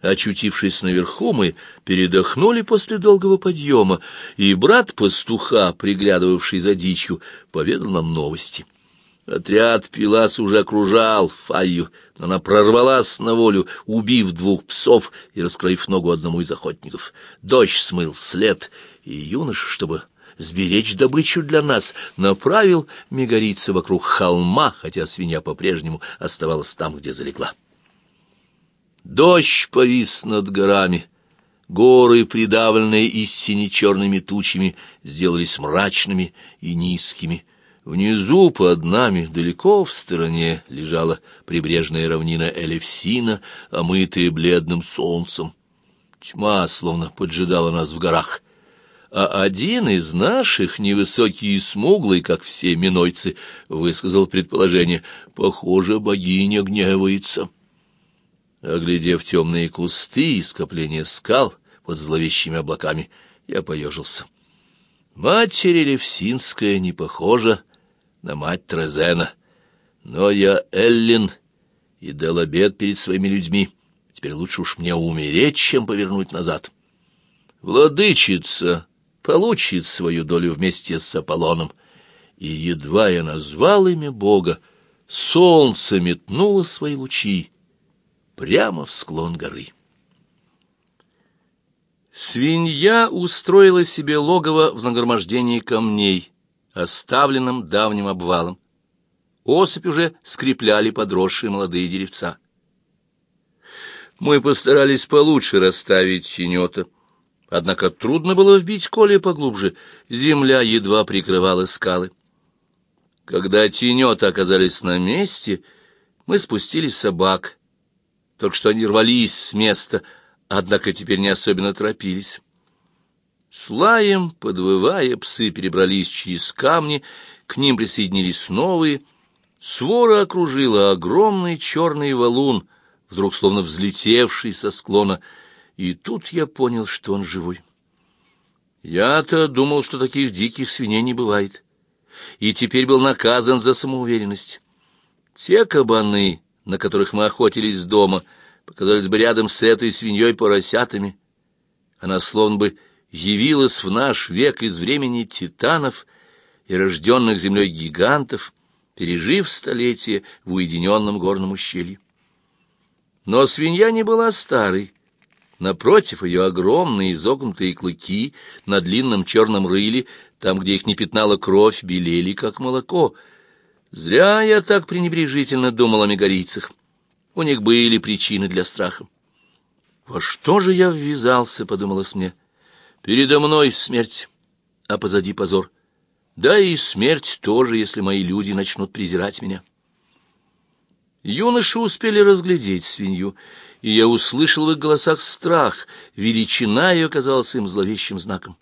Очутившись наверху, мы передохнули после долгого подъема, и брат пастуха, приглядывавший за дичью, поведал нам новости. Отряд Пилас уже окружал Фаю, но она прорвалась на волю, убив двух псов и раскроив ногу одному из охотников. Дождь смыл след, и юноша, чтобы сберечь добычу для нас, направил мегарица вокруг холма, хотя свинья по-прежнему оставалась там, где залегла. Дождь повис над горами. Горы, придавленные истине черными тучами, сделались мрачными и низкими. Внизу под нами, далеко в стороне, лежала прибрежная равнина Элевсина, омытая бледным солнцем. Тьма словно поджидала нас в горах. А один из наших, невысокий и смуглый, как все минойцы, высказал предположение, «Похоже, богиня гневается». Оглядев темные кусты и скопление скал под зловещими облаками, я поежился. Матерь Левсинская не похожа на мать Трезена, но я Эллин и дал обед перед своими людьми. Теперь лучше уж мне умереть, чем повернуть назад. Владычица получит свою долю вместе с Аполлоном. И едва я назвал имя Бога, солнце метнуло свои лучи, прямо в склон горы. Свинья устроила себе логово в нагромождении камней, оставленном давним обвалом. Осыпь уже скрепляли подросшие молодые деревца. Мы постарались получше расставить тенета, однако трудно было вбить коле поглубже, земля едва прикрывала скалы. Когда тенета оказались на месте, мы спустили собак, только что они рвались с места, однако теперь не особенно торопились. С лаем, подвывая, псы перебрались через камни, к ним присоединились новые. Свора окружила огромный черный валун, вдруг словно взлетевший со склона, и тут я понял, что он живой. Я-то думал, что таких диких свиней не бывает, и теперь был наказан за самоуверенность. Те кабаны, на которых мы охотились дома, показались бы рядом с этой свиньей поросятами. Она словно бы явилась в наш век из времени титанов и рожденных землей гигантов, пережив столетия в уединенном горном ущелье. Но свинья не была старой. Напротив, ее огромные изогнутые клыки на длинном черном рыле, там, где их не пятнала кровь, белели, как молоко. Зря я так пренебрежительно думал о мегарийцах. У них были причины для страха. «Во что же я ввязался?» — подумалось мне. «Передо мной смерть, а позади позор. Да и смерть тоже, если мои люди начнут презирать меня». Юноши успели разглядеть свинью, и я услышал в их голосах страх, величина ее казалась им зловещим знаком.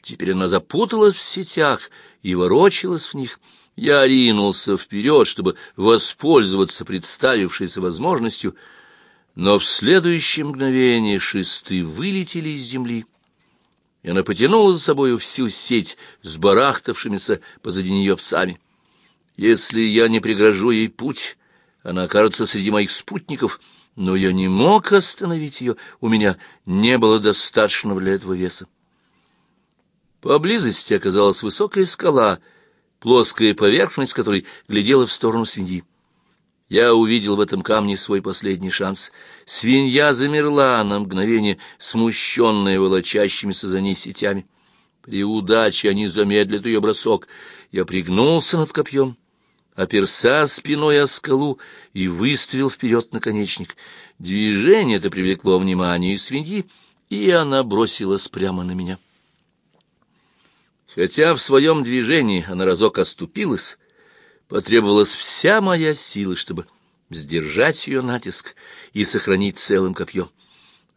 Теперь она запуталась в сетях и ворочалась в них — я ринулся вперед, чтобы воспользоваться представившейся возможностью, но в следующее мгновение шесты вылетели из земли, и она потянула за собою всю сеть с барахтавшимися позади нее псами. Если я не прегражу ей путь, она окажется среди моих спутников, но я не мог остановить ее, у меня не было достаточного для этого веса. Поблизости оказалась высокая скала — плоская поверхность которой глядела в сторону свиньи. Я увидел в этом камне свой последний шанс. Свинья замерла на мгновение, смущенная волочащимися за ней сетями. При удаче они замедлят ее бросок. Я пригнулся над копьем, оперся спиной о скалу и выставил вперед наконечник. Движение это привлекло внимание свиньи, и она бросилась прямо на меня. Хотя в своем движении она разок оступилась, потребовалась вся моя сила, чтобы сдержать ее натиск и сохранить целым копье.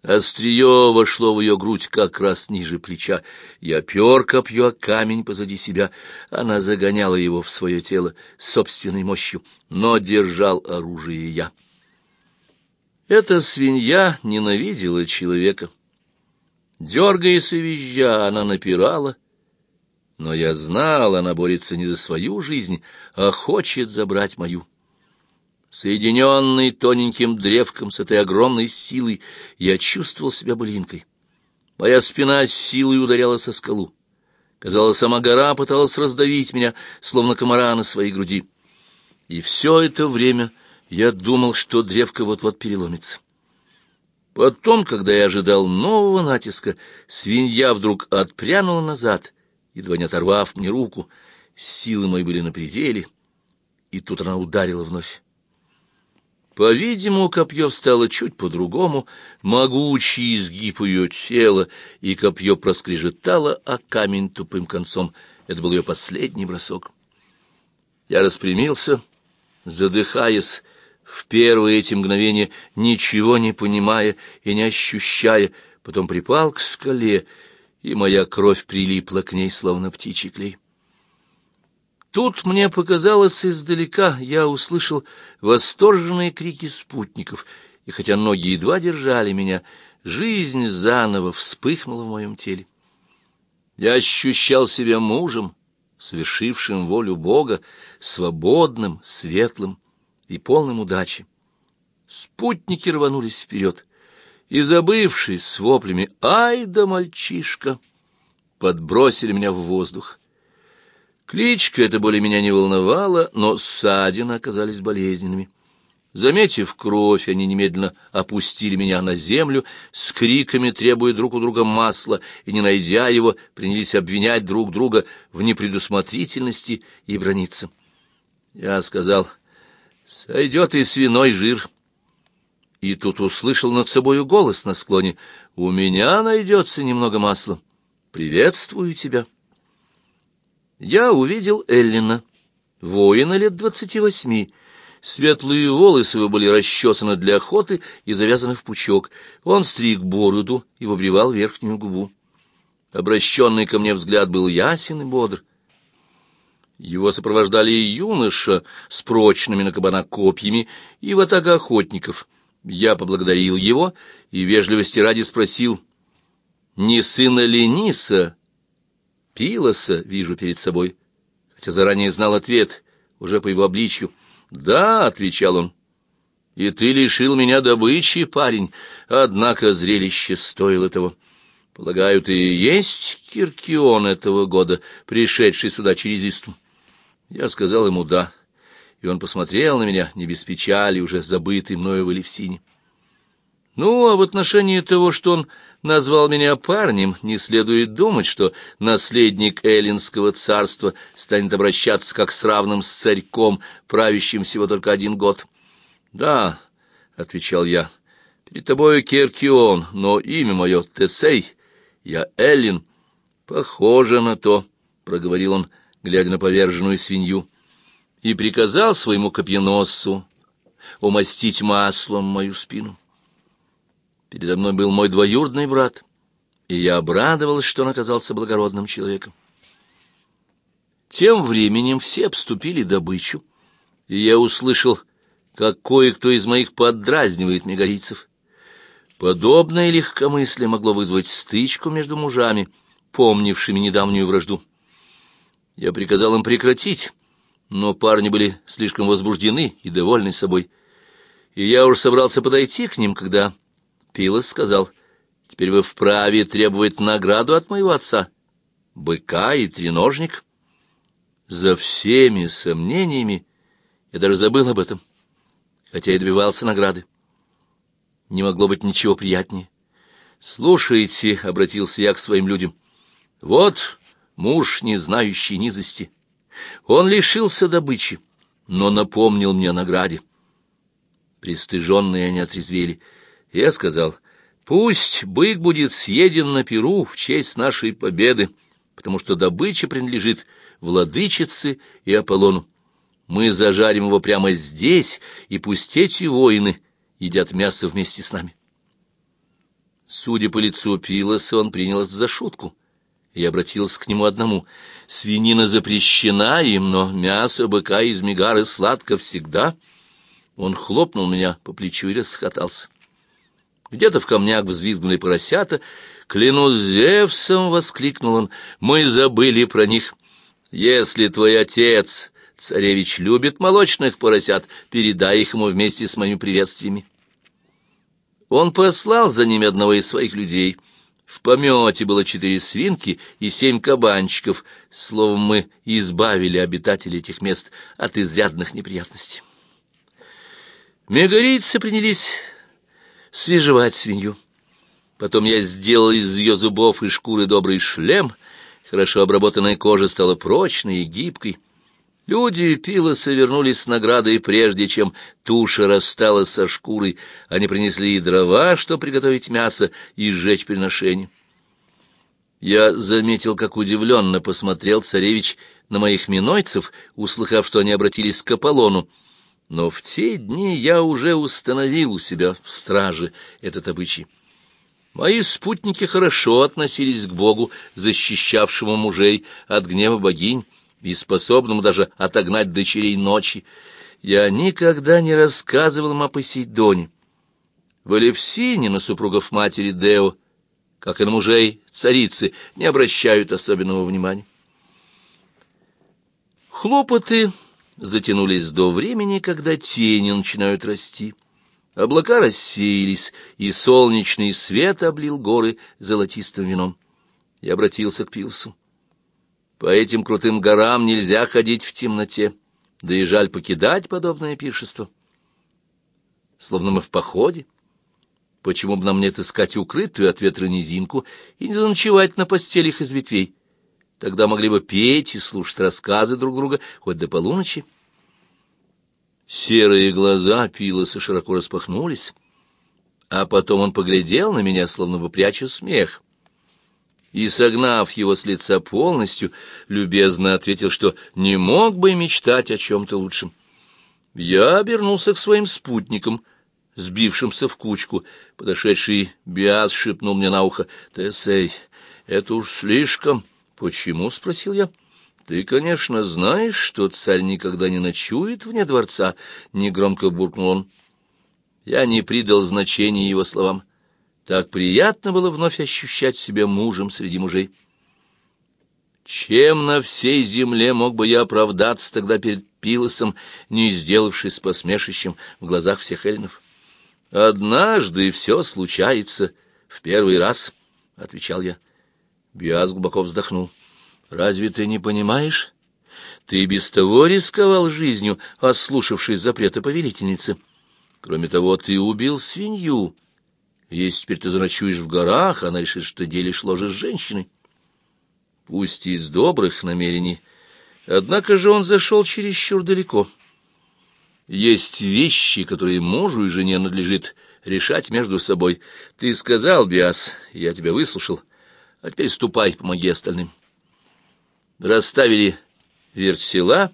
Острие вошло в ее грудь как раз ниже плеча. Я пер копье камень позади себя. Она загоняла его в свое тело собственной мощью, но держал оружие я. Эта свинья ненавидела человека. Дергаясь и визжа, она напирала, но я знал, она борется не за свою жизнь, а хочет забрать мою. Соединенный тоненьким древком с этой огромной силой, я чувствовал себя блинкой. Моя спина с силой ударяла со скалу. Казалось, сама гора пыталась раздавить меня, словно комара на своей груди. И все это время я думал, что древко вот-вот переломится. Потом, когда я ожидал нового натиска, свинья вдруг отпрянула назад, едва не оторвав мне руку. Силы мои были на пределе, и тут она ударила вновь. По-видимому, копье встало чуть по-другому, могучий изгиб ее тела, и копье проскрежетало, а камень тупым концом. Это был ее последний бросок. Я распрямился, задыхаясь, в первые эти мгновения ничего не понимая и не ощущая, потом припал к скале, и моя кровь прилипла к ней, словно птичий клей. Тут мне показалось издалека, я услышал восторженные крики спутников, и хотя ноги едва держали меня, жизнь заново вспыхнула в моем теле. Я ощущал себя мужем, совершившим волю Бога, свободным, светлым и полным удачи. Спутники рванулись вперед, и, забывшись с воплями «Ай да мальчишка!», подбросили меня в воздух. Кличка эта более меня не волновала, но ссадины оказались болезненными. Заметив кровь, они немедленно опустили меня на землю, с криками требуя друг у друга масла, и, не найдя его, принялись обвинять друг друга в непредусмотрительности и брониться. Я сказал, «Сойдет и свиной жир». И тут услышал над собою голос на склоне, «У меня найдется немного масла. Приветствую тебя» я увидел Эллина, воина лет двадцати восьми. Светлые волосы его были расчесаны для охоты и завязаны в пучок. Он стриг бороду и выбривал верхнюю губу. Обращенный ко мне взгляд был ясен и бодр. Его сопровождали юноша с прочными на кабана копьями и ватага охотников. Я поблагодарил его и вежливости ради спросил, не сына ли Ниса Пилоса вижу перед собой, хотя заранее знал ответ, уже по его обличью. «Да», — отвечал он, — «и ты лишил меня добычи, парень, однако зрелище стоило того. Полагаю, ты есть Киркион этого года, пришедший сюда через Исту?» Я сказал ему «да», и он посмотрел на меня, не без печали, уже забытый мною в Элевсине. Ну, а в отношении того, что он назвал меня парнем, не следует думать, что наследник Эллинского царства станет обращаться как с равным с царьком, правящим всего только один год. «Да», — отвечал я, — «перед тобою Керкион, но имя мое Тесей, я Эллин». «Похоже на то», — проговорил он, глядя на поверженную свинью, и приказал своему копьеносцу умастить маслом мою спину. Передо мной был мой двоюродный брат, и я обрадовалась, что он оказался благородным человеком. Тем временем все обступили добычу, и я услышал, как кое-кто из моих поддразнивает мегарийцев. Подобное легкомыслие могло вызвать стычку между мужами, помнившими недавнюю вражду. Я приказал им прекратить, но парни были слишком возбуждены и довольны собой. И я уж собрался подойти к ним, когда Пилос сказал, «Теперь вы вправе требовать награду от моего отца, быка и треножник». За всеми сомнениями я даже забыл об этом, хотя и добивался награды. Не могло быть ничего приятнее. «Слушайте», — обратился я к своим людям, — «вот муж, не знающий низости. Он лишился добычи, но напомнил мне о награде». Пристыженные они отрезвели — я сказал, пусть бык будет съеден на перу в честь нашей победы, потому что добыча принадлежит владычице и Аполлону. Мы зажарим его прямо здесь, и пусть эти воины едят мясо вместе с нами. Судя по лицу Пилоса, он принял это за шутку. Я обратился к нему одному. «Свинина запрещена им, но мясо быка из мигары сладко всегда». Он хлопнул меня по плечу и расхотался. Где-то в камнях взвизгнули поросята. «Клянусь Зевсом!» — воскликнул он. «Мы забыли про них. Если твой отец, Царевич любит молочных поросят, передай их ему вместе с моими приветствиями. Он послал за ними одного из своих людей. В помете было четыре свинки и семь кабанчиков. Словом, мы избавили обитателей этих мест от изрядных неприятностей. Мегарийцы принялись свежевать свинью. Потом я сделал из ее зубов и шкуры добрый шлем. Хорошо обработанная кожа стала прочной и гибкой. Люди Пилоса вернулись с наградой, прежде чем туша рассталась со шкурой. Они принесли и дрова, чтобы приготовить мясо и сжечь приношение. Я заметил, как удивленно посмотрел царевич на моих минойцев, услыхав, что они обратились к Аполлону. Но в те дни я уже установил у себя в страже этот обычай. Мои спутники хорошо относились к Богу, защищавшему мужей от гнева богинь, и способному даже отогнать дочерей ночи. Я никогда не рассказывал им о Посейдоне. В Алевсине на супругов матери Део, как и на мужей царицы, не обращают особенного внимания. Хлопоты затянулись до времени, когда тени начинают расти. Облака рассеялись, и солнечный свет облил горы золотистым вином. Я обратился к Пилсу. По этим крутым горам нельзя ходить в темноте, да и жаль покидать подобное пиршество. Словно мы в походе. Почему бы нам не отыскать укрытую от ветра низинку и не заночевать на постелях из ветвей? Тогда могли бы петь и слушать рассказы друг друга хоть до полуночи. Серые глаза Пилоса широко распахнулись, а потом он поглядел на меня, словно бы пряча смех и, согнав его с лица полностью, любезно ответил, что не мог бы мечтать о чем-то лучшем. Я обернулся к своим спутникам, сбившимся в кучку. Подошедший Биас шепнул мне на ухо, «Тесей, это уж слишком». «Почему?» — спросил я. «Ты, конечно, знаешь, что царь никогда не ночует вне дворца», — негромко буркнул он. Я не придал значения его словам. Так приятно было вновь ощущать себя мужем среди мужей. Чем на всей земле мог бы я оправдаться тогда перед Пилосом, не сделавшись посмешищем в глазах всех эллинов? «Однажды все случается в первый раз», — отвечал я. Биас глубоко вздохнул. «Разве ты не понимаешь? Ты без того рисковал жизнью, ослушавшись запрета повелительницы. Кроме того, ты убил свинью, если теперь ты заночуешь в горах, она решит, что ты делишь ложе с женщиной. Пусть и из добрых намерений, однако же он зашел чересчур далеко. Есть вещи, которые мужу и жене надлежит решать между собой. Ты сказал, Биас, я тебя выслушал, а теперь ступай, помоги остальным. Расставили вертсела,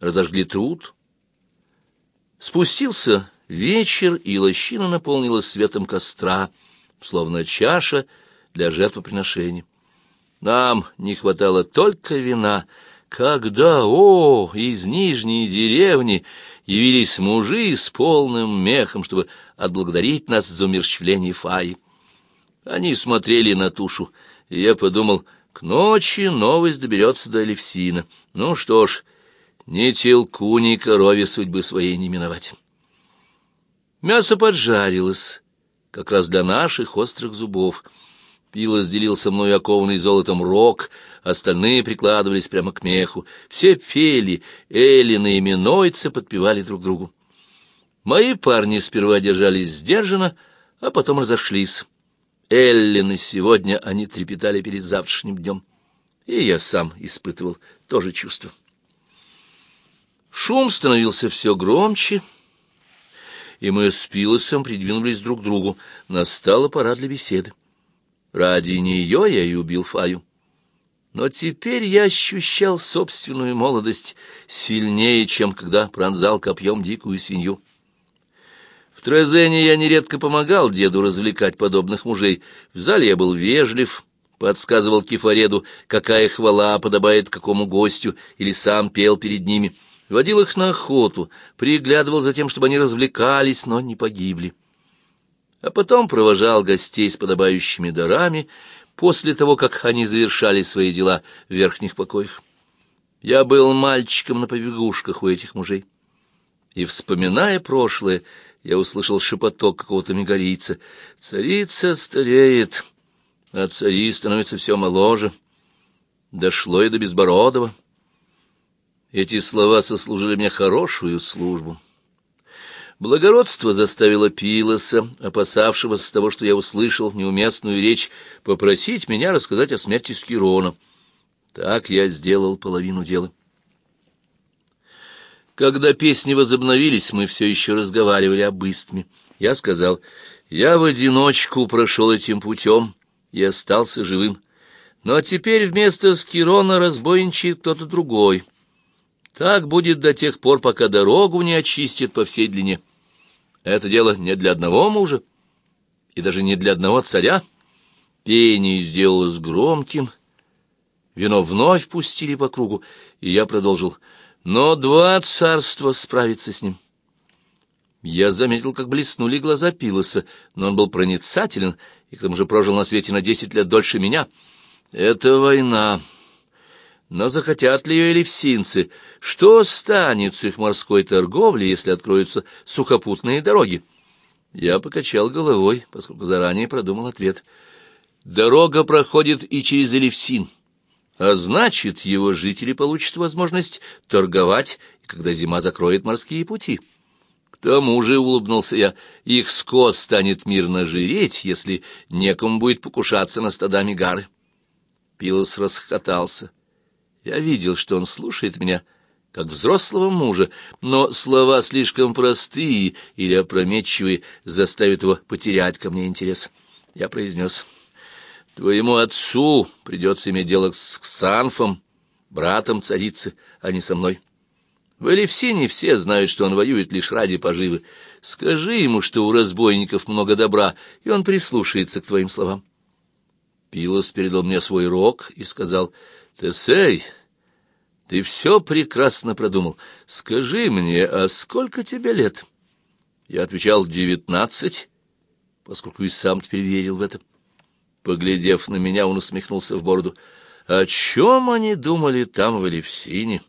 разожгли труд. Спустился Вечер, и лощина наполнилась светом костра, словно чаша для жертвоприношения. Нам не хватало только вина, когда, о, из нижней деревни явились мужи с полным мехом, чтобы отблагодарить нас за умерщвление Фаи. Они смотрели на тушу, и я подумал, к ночи новость доберется до Алевсина. Ну что ж, ни телку, ни корове судьбы своей не миновать. Мясо поджарилось, как раз для наших острых зубов. Пила сделил со мной окованный золотом рог, остальные прикладывались прямо к меху. Все пели, эллины и минойцы подпевали друг другу. Мои парни сперва держались сдержанно, а потом разошлись. Эллины сегодня они трепетали перед завтрашним днем. И я сам испытывал то же чувство. Шум становился все громче, и мы с Пилосом придвинулись друг к другу. Настала пора для беседы. Ради нее я и убил Фаю. Но теперь я ощущал собственную молодость сильнее, чем когда пронзал копьем дикую свинью. В Трезене я нередко помогал деду развлекать подобных мужей. В зале я был вежлив, подсказывал Кефареду, какая хвала подобает какому гостю, или сам пел перед ними — водил их на охоту, приглядывал за тем, чтобы они развлекались, но не погибли. А потом провожал гостей с подобающими дарами после того, как они завершали свои дела в верхних покоях. Я был мальчиком на побегушках у этих мужей. И, вспоминая прошлое, я услышал шепоток какого-то мегарийца. «Царица стареет, а цари становятся все моложе». Дошло и до Безбородова. Эти слова сослужили мне хорошую службу. Благородство заставило Пилоса, опасавшегося того, что я услышал неуместную речь, попросить меня рассказать о смерти Скирона. Так я сделал половину дела. Когда песни возобновились, мы все еще разговаривали об истме. Я сказал, я в одиночку прошел этим путем и остался живым. Но теперь вместо Скирона разбойничает кто-то другой. Так будет до тех пор, пока дорогу не очистят по всей длине. Это дело не для одного мужа и даже не для одного царя. Пение сделалось громким, вино вновь пустили по кругу, и я продолжил. Но два царства справятся с ним. Я заметил, как блеснули глаза Пилоса, но он был проницателен и к тому же прожил на свете на десять лет дольше меня. Это война. Но захотят ли ее элевсинцы? Что станет с их морской торговлей, если откроются сухопутные дороги? Я покачал головой, поскольку заранее продумал ответ. Дорога проходит и через Элевсин, а значит, его жители получат возможность торговать, когда зима закроет морские пути. К тому же, улыбнулся я, их скот станет мирно жиреть, если некому будет покушаться на стадами гары. Пилос расхотался. Я видел, что он слушает меня, как взрослого мужа, но слова слишком простые или опрометчивые заставят его потерять ко мне интерес. Я произнес, «Твоему отцу придется иметь дело с Ксанфом, братом царицы, а не со мной. В Элевсине все знают, что он воюет лишь ради поживы. Скажи ему, что у разбойников много добра, и он прислушается к твоим словам». Пилос передал мне свой рог и сказал, «Тесей, ты все прекрасно продумал. Скажи мне, а сколько тебе лет?» Я отвечал, «Девятнадцать», поскольку и сам теперь верил в это. Поглядев на меня, он усмехнулся в бороду. «О чем они думали там, в Элевсине?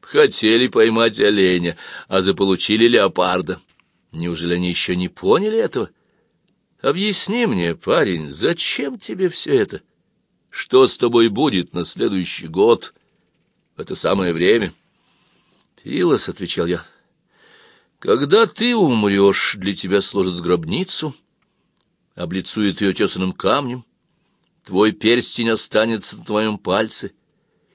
Хотели поймать оленя, а заполучили леопарда. Неужели они еще не поняли этого?» Объясни мне, парень, зачем тебе все это? Что с тобой будет на следующий год? В это самое время. Пилос, — отвечал я, — когда ты умрешь, для тебя сложат гробницу, облицуют ее тесаным камнем, твой перстень останется на твоем пальце,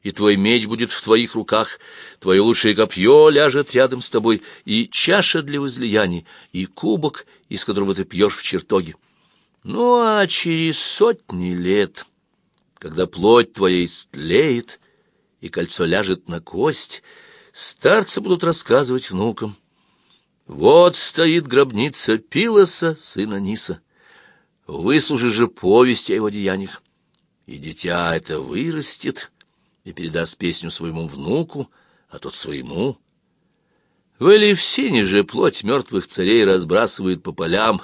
и твой меч будет в твоих руках, твое лучшее копье ляжет рядом с тобой, и чаша для возлияний, и кубок, из которого ты пьешь в чертоге. Ну, а через сотни лет, когда плоть твоя истлеет, и кольцо ляжет на кость, старцы будут рассказывать внукам. Вот стоит гробница Пилоса, сына Ниса. Выслужи же повесть о его деяниях, и дитя это вырастет, — и передаст песню своему внуку, а тот своему. В Элевсине же плоть мертвых царей разбрасывают по полям,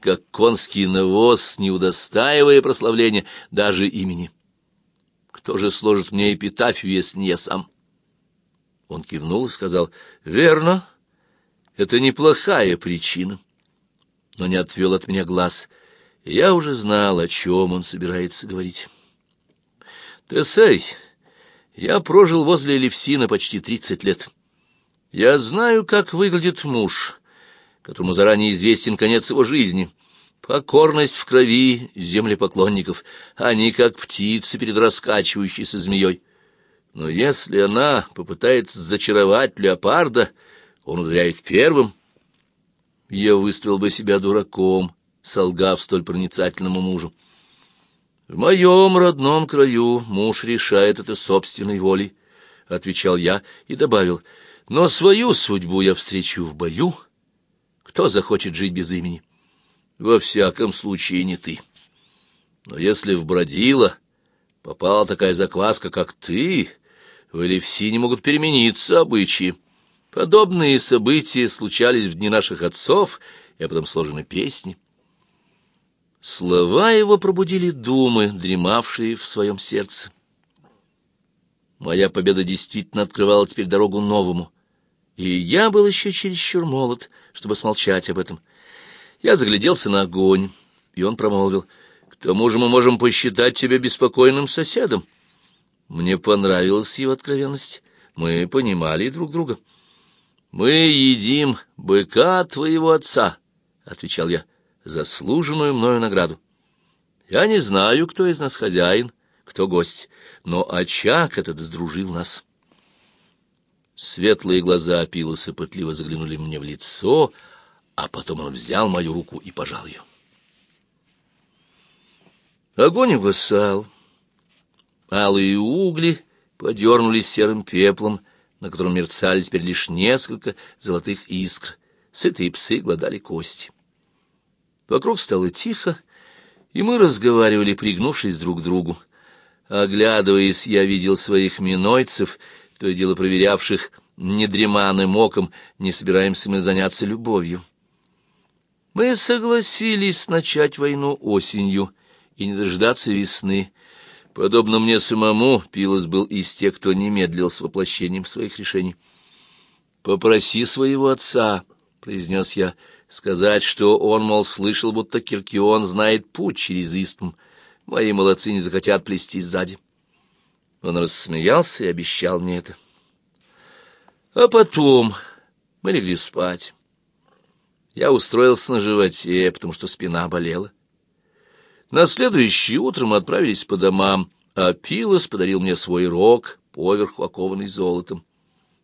как конский навоз, не удостаивая прославления даже имени. Кто же сложит мне эпитафию, если не я сам? Он кивнул и сказал, «Верно, это неплохая причина» но не отвел от меня глаз. Я уже знал, о чем он собирается говорить. «Тесей, я прожил возле Левсина почти тридцать лет. Я знаю, как выглядит муж, которому заранее известен конец его жизни. Покорность в крови землепоклонников, они как птицы перед раскачивающейся змеей. Но если она попытается зачаровать леопарда, он ударяет первым. Я выставил бы себя дураком, солгав столь проницательному мужу. «В моем родном краю муж решает это собственной волей», — отвечал я и добавил, «но свою судьбу я встречу в бою. Кто захочет жить без имени? Во всяком случае не ты. Но если в Бродило попала такая закваска, как ты, в Элевсине могут перемениться обычаи. Подобные события случались в дни наших отцов, и потом сложены песни». Слова его пробудили думы, дремавшие в своем сердце. Моя победа действительно открывала теперь дорогу новому. И я был еще чересчур молод, чтобы смолчать об этом. Я загляделся на огонь, и он промолвил, «К тому же мы можем посчитать тебя беспокойным соседом». Мне понравилась его откровенность. Мы понимали друг друга. «Мы едим быка твоего отца», — отвечал я, — «заслуженную мною награду. Я не знаю, кто из нас хозяин, кто гость, но очаг этот сдружил нас». Светлые глаза Апилоса пытливо заглянули мне в лицо, а потом он взял мою руку и пожал ее. Огонь угасал. Алые угли подернулись серым пеплом, на котором мерцали теперь лишь несколько золотых искр. Сытые псы гладали кости. Вокруг стало тихо, и мы разговаривали, пригнувшись друг к другу. Оглядываясь, я видел своих минойцев, то и дело проверявших, не дреманым оком, не собираемся мы заняться любовью. Мы согласились начать войну осенью и не дождаться весны, Подобно мне самому, Пилос был из тех, кто не медлил с воплощением своих решений. «Попроси своего отца», — произнес я, — «сказать, что он, мол, слышал, будто Киркион знает путь через Истм. Мои молодцы не захотят плести сзади». Он рассмеялся и обещал мне это. А потом мы легли спать. Я устроился на животе, потому что спина болела. На следующее утро мы отправились по домам, а Пилос подарил мне свой рог, поверху окованный золотом.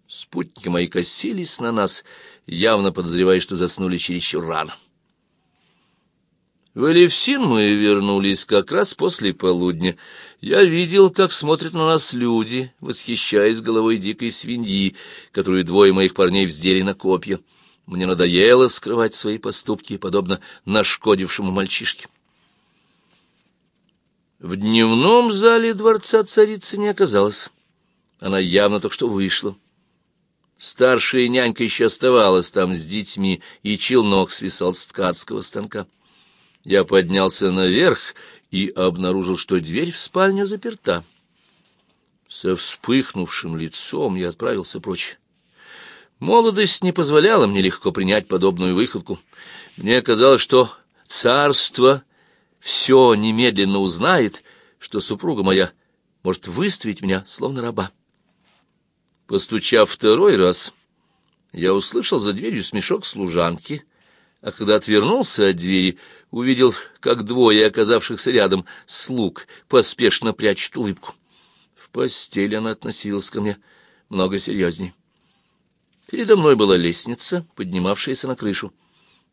Спутники мои косились на нас, явно подозревая, что заснули чересчур рано. В Элевсин мы вернулись как раз после полудня. Я видел, как смотрят на нас люди, восхищаясь головой дикой свиньи, которую двое моих парней вздели на копья. Мне надоело скрывать свои поступки, подобно нашкодившему мальчишке. В дневном зале дворца царицы не оказалось. Она явно только что вышла. Старшая нянька еще оставалась там с детьми, и челнок свисал с ткацкого станка. Я поднялся наверх и обнаружил, что дверь в спальню заперта. Со вспыхнувшим лицом я отправился прочь. Молодость не позволяла мне легко принять подобную выходку. Мне казалось, что царство все немедленно узнает, что супруга моя может выставить меня словно раба. Постучав второй раз, я услышал за дверью смешок служанки, а когда отвернулся от двери, увидел, как двое оказавшихся рядом слуг поспешно прячут улыбку. В постели она относилась ко мне много серьезней. Передо мной была лестница, поднимавшаяся на крышу.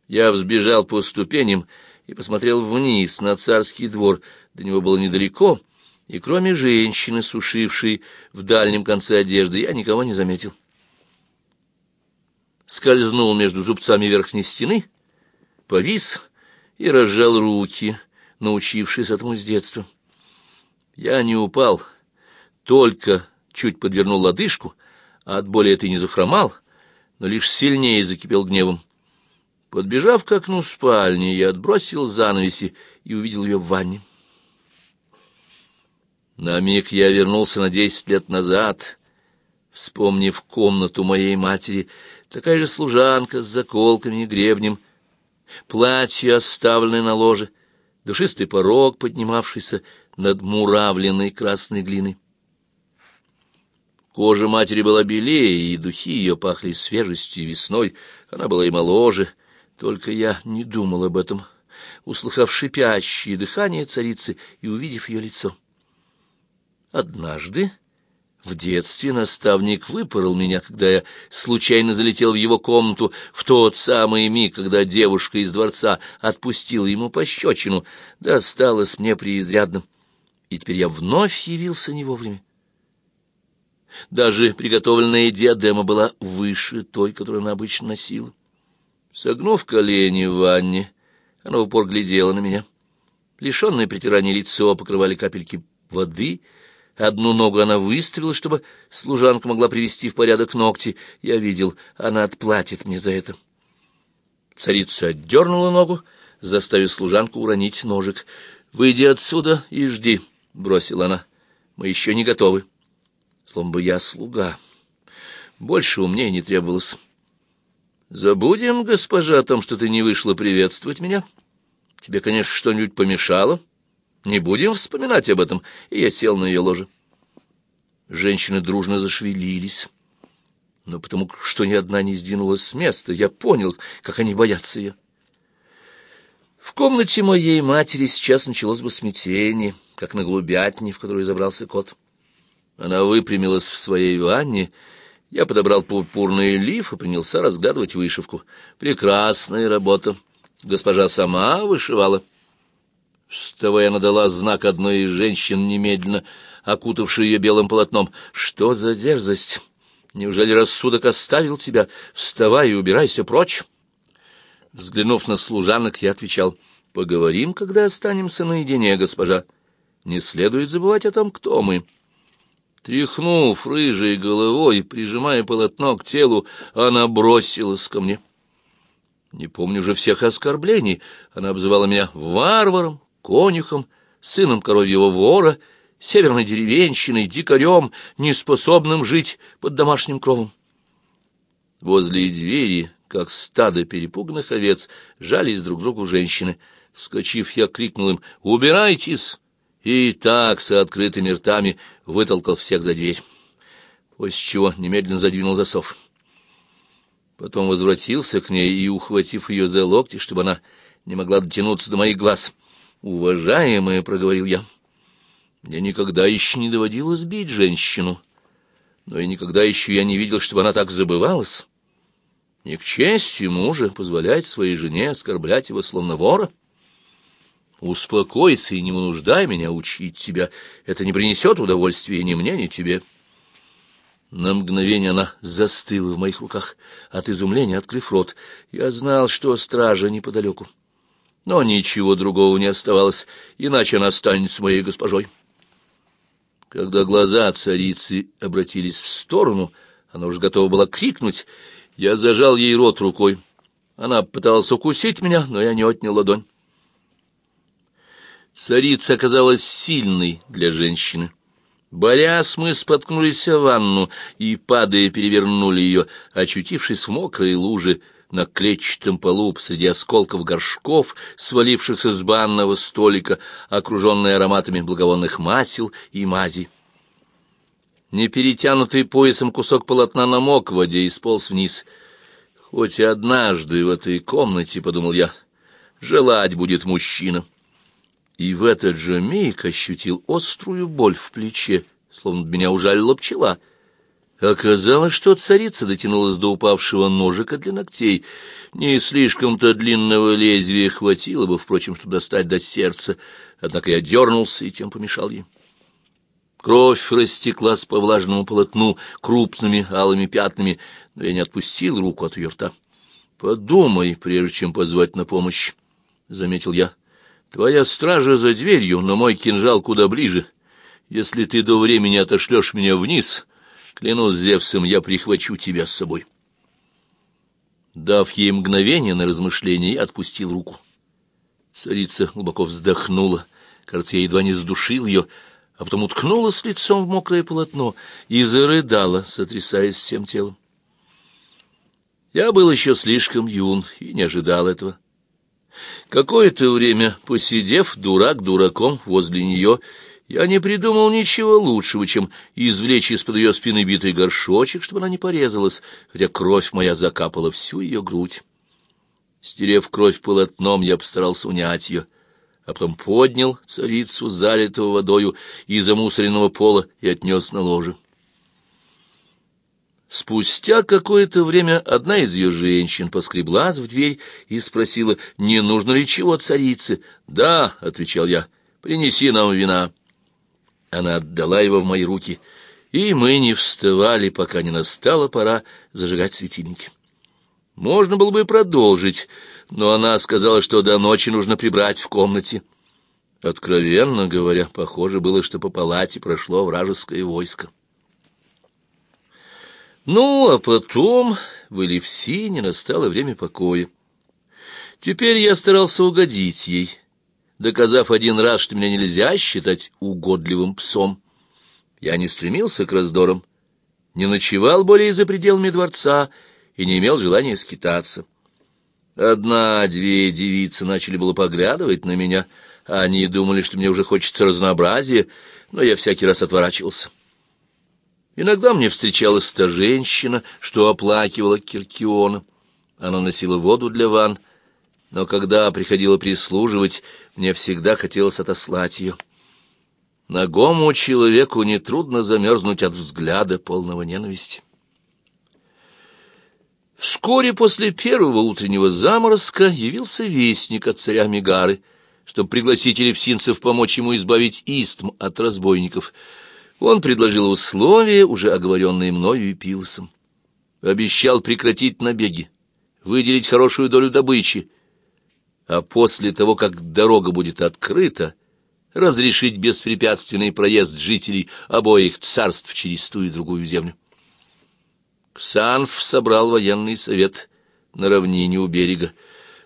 Я взбежал по ступеням и посмотрел вниз на царский двор. До него было недалеко, и кроме женщины, сушившей в дальнем конце одежды, я никого не заметил. Скользнул между зубцами верхней стены, повис и разжал руки, научившись этому с детства. Я не упал, только чуть подвернул лодыжку, а от боли это не захромал, но лишь сильнее закипел гневом. Подбежав к окну спальни, я отбросил занавеси и увидел ее в ванне. На миг я вернулся на десять лет назад, вспомнив комнату моей матери, такая же служанка с заколками и гребнем, платье, оставленное на ложе, душистый порог, поднимавшийся над муравленной красной глиной. Кожа матери была белее, и духи ее пахли свежестью весной, она была и моложе — только я не думал об этом, услыхав шипящее дыхание царицы и увидев ее лицо. Однажды в детстве наставник выпорол меня, когда я случайно залетел в его комнату в тот самый миг, когда девушка из дворца отпустила ему пощечину, досталось мне преизрядно, и теперь я вновь явился не вовремя. Даже приготовленная диадема была выше той, которую она обычно носила. Согнув колени в ванне, она в упор глядела на меня. Лишенное притирания лицо покрывали капельки воды. Одну ногу она выставила, чтобы служанка могла привести в порядок ногти. Я видел, она отплатит мне за это. Царица отдернула ногу, заставив служанку уронить ножик. «Выйди отсюда и жди», — бросила она. «Мы еще не готовы». словно бы я слуга. Больше мне не требовалось. Забудем, госпожа, о том, что ты не вышла приветствовать меня. Тебе, конечно, что-нибудь помешало. Не будем вспоминать об этом. И я сел на ее ложе. Женщины дружно зашевелились. Но потому что ни одна не сдвинулась с места, я понял, как они боятся ее. В комнате моей матери сейчас началось бы смятение, как на голубятне, в которую забрался кот. Она выпрямилась в своей ванне. Я подобрал пурпурный лиф и принялся разглядывать вышивку. Прекрасная работа. Госпожа сама вышивала. Вставая, она дала знак одной из женщин, немедленно окутавшей ее белым полотном. «Что за дерзость? Неужели рассудок оставил тебя? Вставай и убирайся прочь!» Взглянув на служанок, я отвечал, «Поговорим, когда останемся наедине, госпожа. Не следует забывать о том, кто мы». Тряхнув рыжей головой, прижимая полотно к телу, она бросилась ко мне. Не помню же всех оскорблений. Она обзывала меня варваром, конюхом, сыном коровьего вора, северной деревенщиной, дикарем, неспособным жить под домашним кровом. Возле двери, как стадо перепуганных овец, жались друг другу женщины. Вскочив, я крикнул им «Убирайтесь!» и так с открытыми ртами вытолкал всех за дверь, после чего немедленно задвинул засов. Потом возвратился к ней и, ухватив ее за локти, чтобы она не могла дотянуться до моих глаз, «Уважаемая», — проговорил я, — «мне никогда еще не доводилось бить женщину, но и никогда еще я не видел, чтобы она так забывалась. Не к чести мужа позволять своей жене оскорблять его словно вора». Успокойся и не вынуждай меня учить тебя. Это не принесет удовольствия ни мне, ни тебе. На мгновение она застыла в моих руках, от изумления открыв рот. Я знал, что стража неподалеку. Но ничего другого не оставалось, иначе она станет моей госпожой. Когда глаза царицы обратились в сторону, она уже готова была крикнуть. Я зажал ей рот рукой. Она пыталась укусить меня, но я не отнял ладонь. Царица оказалась сильной для женщины. Борясь, мы споткнулись в ванну и, падая, перевернули ее, очутившись в мокрой луже на клетчатом полу среди осколков горшков, свалившихся с банного столика, окруженной ароматами благовонных масел и мази. Неперетянутый поясом кусок полотна намок в воде и сполз вниз. Хоть и однажды в этой комнате, — подумал я, — желать будет мужчина и в этот же миг ощутил острую боль в плече, словно меня ужалила пчела. Оказалось, что царица дотянулась до упавшего ножика для ногтей. Не слишком-то длинного лезвия хватило бы, впрочем, чтобы достать до сердца, однако я дернулся и тем помешал ей. Кровь растеклась по влажному полотну крупными алыми пятнами, но я не отпустил руку от ее рта. «Подумай, прежде чем позвать на помощь», — заметил я. Твоя стража за дверью, но мой кинжал куда ближе. Если ты до времени отошлешь меня вниз, клянусь Зевсом, я прихвачу тебя с собой. Дав ей мгновение на размышление, я отпустил руку. Царица глубоко вздохнула. Кажется, едва не сдушил ее, а потом уткнулась лицом в мокрое полотно и зарыдала, сотрясаясь всем телом. Я был еще слишком юн и не ожидал этого. Какое-то время, посидев дурак дураком возле нее, я не придумал ничего лучшего, чем извлечь из-под ее спины битый горшочек, чтобы она не порезалась, хотя кровь моя закапала всю ее грудь. Стерев кровь полотном, я постарался унять ее, а потом поднял царицу, залитого водою из замусоренного пола, и отнес на ложе. Спустя какое-то время одна из ее женщин поскреблась в дверь и спросила, не нужно ли чего царице. «Да», — отвечал я, — «принеси нам вина». Она отдала его в мои руки, и мы не вставали, пока не настала пора зажигать светильники. Можно было бы продолжить, но она сказала, что до ночи нужно прибрать в комнате. Откровенно говоря, похоже было, что по палате прошло вражеское войско. Ну, а потом в Элевсине настало время покоя. Теперь я старался угодить ей, доказав один раз, что меня нельзя считать угодливым псом. Я не стремился к раздорам, не ночевал более за пределами дворца и не имел желания скитаться. Одна-две девицы начали было поглядывать на меня, они думали, что мне уже хочется разнообразия, но я всякий раз отворачивался. Иногда мне встречалась та женщина, что оплакивала Киркиона. Она носила воду для ванн, но когда приходила прислуживать, мне всегда хотелось отослать ее. Ногому человеку нетрудно замерзнуть от взгляда полного ненависти. Вскоре после первого утреннего заморозка явился вестник от царя Мигары, чтобы пригласить элевсинцев помочь ему избавить истм от разбойников. Он предложил условия, уже оговоренные мною и Пилосом. Обещал прекратить набеги, выделить хорошую долю добычи, а после того, как дорога будет открыта, разрешить беспрепятственный проезд жителей обоих царств через ту и другую землю. Ксанф собрал военный совет на равнине у берега.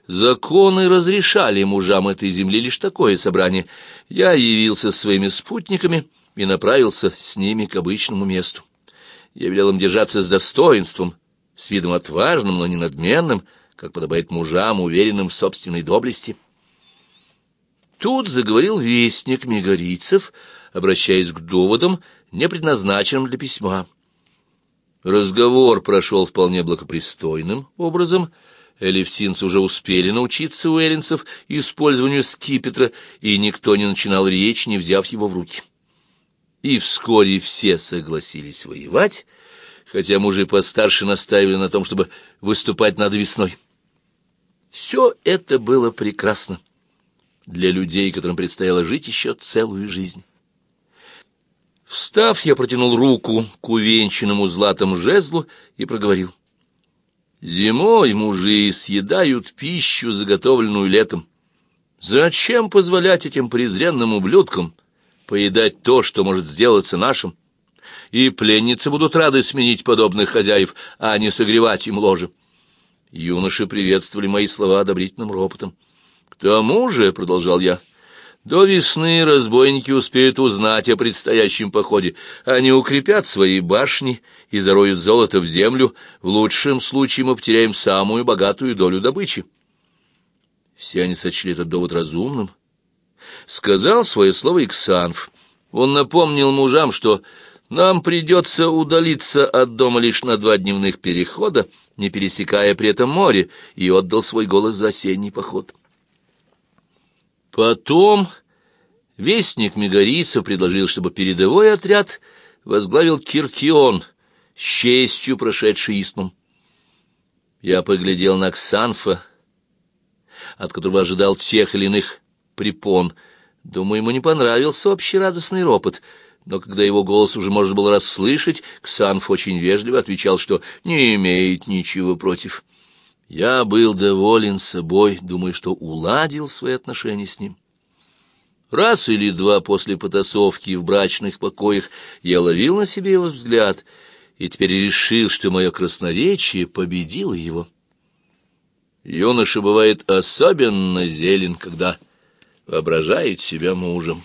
Законы разрешали мужам этой земли лишь такое собрание. Я явился с своими спутниками и направился с ними к обычному месту. Я велел им держаться с достоинством, с видом отважным, но не надменным, как подобает мужам, уверенным в собственной доблести. Тут заговорил вестник мегарийцев, обращаясь к доводам, не предназначенным для письма. Разговор прошел вполне благопристойным образом. Элевсинцы уже успели научиться у эллинцев использованию скипетра, и никто не начинал речь, не взяв его в руки. И вскоре все согласились воевать, хотя мужи постарше настаивали на том, чтобы выступать надо весной. Все это было прекрасно для людей, которым предстояло жить еще целую жизнь. Встав, я протянул руку к увенчанному златом жезлу и проговорил. Зимой мужи съедают пищу, заготовленную летом. Зачем позволять этим презренным ублюдкам поедать то, что может сделаться нашим? И пленницы будут рады сменить подобных хозяев, а не согревать им ложе. Юноши приветствовали мои слова одобрительным ропотом. К тому же, — продолжал я, — до весны разбойники успеют узнать о предстоящем походе. Они укрепят свои башни и зароют золото в землю. В лучшем случае мы потеряем самую богатую долю добычи. Все они сочли этот довод разумным. Сказал свое слово Иксанф. Он напомнил мужам, что нам придется удалиться от дома лишь на два дневных перехода, не пересекая при этом море, и отдал свой голос за осенний поход. Потом вестник Мегарийцев предложил, чтобы передовой отряд возглавил Киркион, с честью прошедший Истмом. Я поглядел на Ксанфа, от которого ожидал тех или иных препон. Думаю, ему не понравился общий радостный ропот, но когда его голос уже можно было расслышать, Ксанф очень вежливо отвечал, что не имеет ничего против. Я был доволен собой, думаю, что уладил свои отношения с ним. Раз или два после потасовки в брачных покоях я ловил на себе его взгляд и теперь решил, что мое красноречие победило его. Юноша бывает особенно зелен, когда воображает себя мужем.